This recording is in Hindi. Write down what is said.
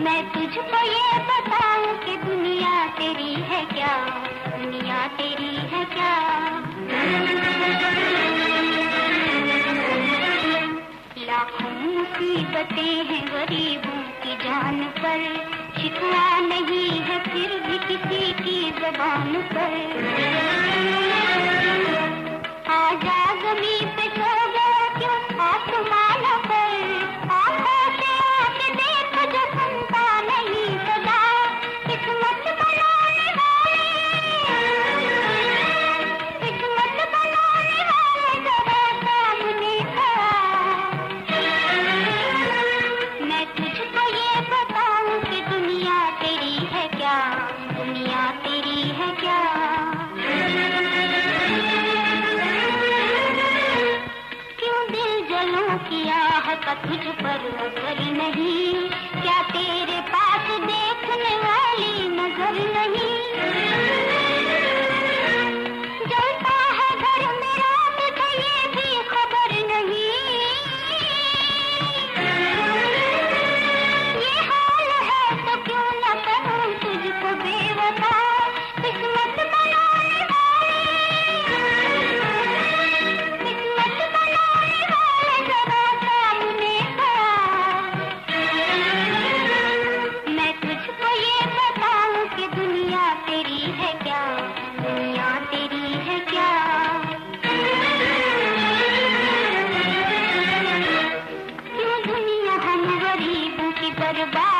मैं तुझको ये बताऊँ कि दुनिया तेरी है क्या? दुनिया तेरी है क्या? लाखों मुसीबतें हैं गरीबों की जान पर। शिकवा नहीं है फिर भी किसी की जबान पर। का तुझ पर नहीं। बार